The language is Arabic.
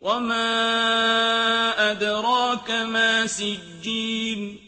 وَمَا أَدْرَاكَ مَا سِجِّينٌ